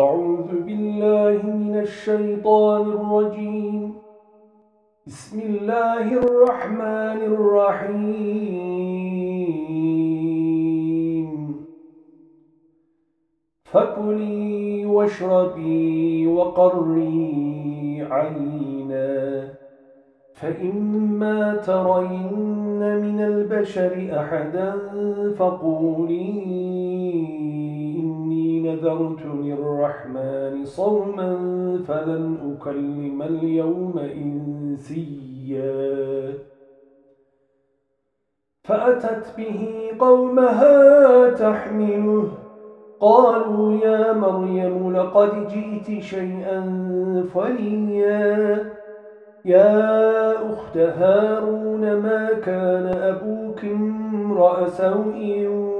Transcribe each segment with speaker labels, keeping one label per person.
Speaker 1: أعوذ بالله من الشيطان الرجيم. بسم الله الرحمن الرحيم. فكلي واشربي وقري عينا فإما ترين من البشر أحدا فقولي نذرت للرحمن صوما فلن أكلم اليوم إنسيا. فأتت به قومها تحمله. قالوا يا مريم لقد جئت شيئا فريا يا أخت هارون ما كان أبوك امرأ سوء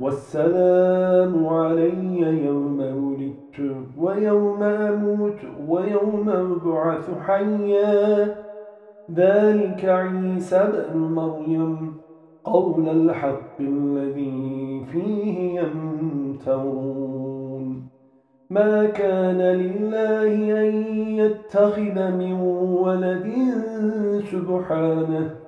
Speaker 1: والسلام علي يوم ولدت ويوم أموت ويوم أبعث حيا. ذلك عيسى بن مريم قول الحق الذي فيه يمترون. ما كان لله أن يتخذ من ولد سبحانه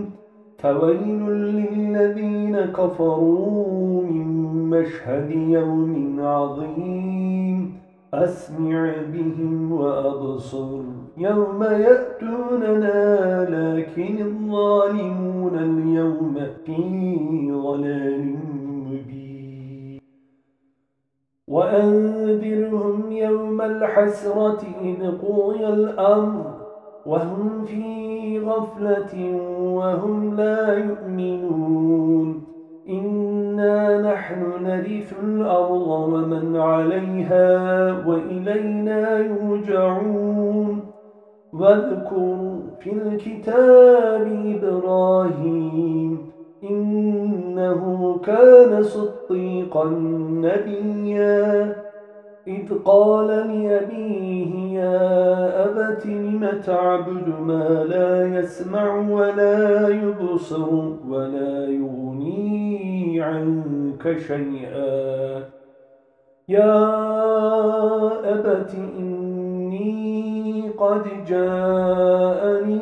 Speaker 1: فويل للذين كفروا من مشهد يوم عظيم. أسمع بهم وأبصر. يوم يأتوننا لكن الظالمون اليوم في ضلال مبين. وأنذرهم يوم الحسرة إذ قضي الأمر. وهم في غفلة وهم لا يؤمنون. إنا نحن نرث الأرض ومن عليها وإلينا يرجعون. واذكروا في الكتاب إبراهيم إنه كان صديقا نبيا. إذ قال لأبيه يا أبت لم تعبد ما لا يسمع ولا يبصر ولا يغني عنك شيئا. يا أبت إني قد جاءني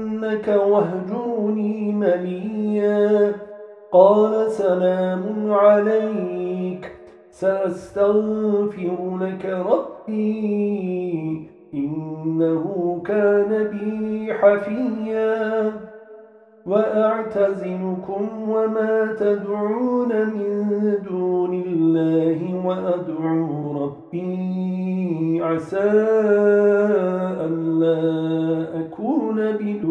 Speaker 1: لأرجمنك واهجرني مليا. قال سلام عليك سأستغفر لك ربي. إنه كان بي حفيا. وأعتزلكم وما تدعون من دون الله وأدعو ربي عسى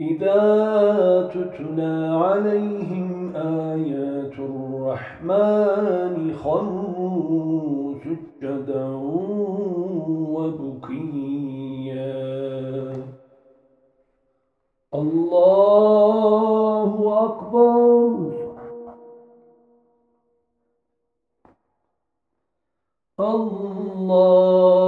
Speaker 1: إذا تتلى عليهم آيات الرحمن خروا سجدا وبكيا. الله أكبر. الله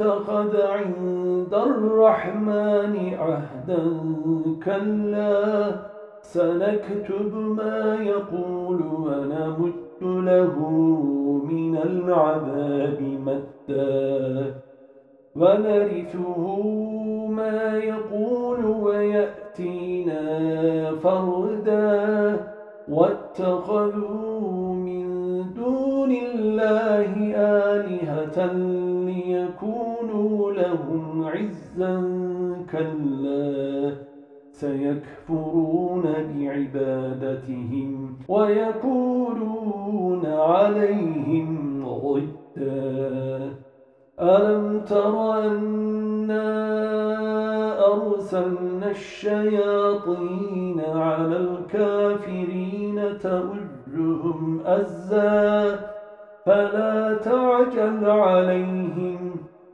Speaker 1: اتخذ عند الرحمن عهدا كلا. سنكتب ما يقول ونمت له من العذاب مدا. ونرثه ما يقول ويأتينا فردا. واتخذوا من دون الله آلهة لهم عزا كلا سيكفرون بعبادتهم ويكونون عليهم ضدا ألم تر أنا أرسلنا الشياطين على الكافرين تؤجهم أزا؟ فلا تعجل عليهم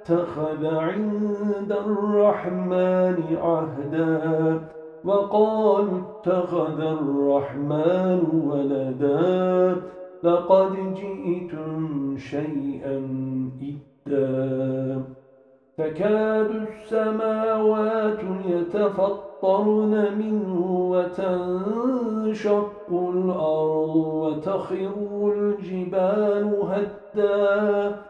Speaker 1: اتخذ عند الرحمن عهدا وقالوا اتخذ الرحمن ولدا لقد جئتم شيئا إدا. تكاد السماوات يتفطرن منه وتنشق الأرض وتخر الجبال هدا.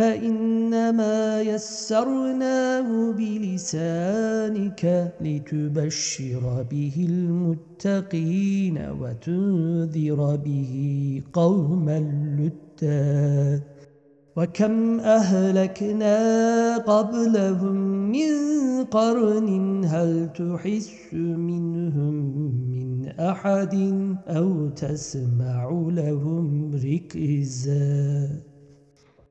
Speaker 2: فإنما يسرناه بلسانك لتبشر به المتقين وتنذر به قوما لدا وكم أهلكنا قبلهم من قرن هل تحس منهم من أحد أو تسمع لهم ركزاً؟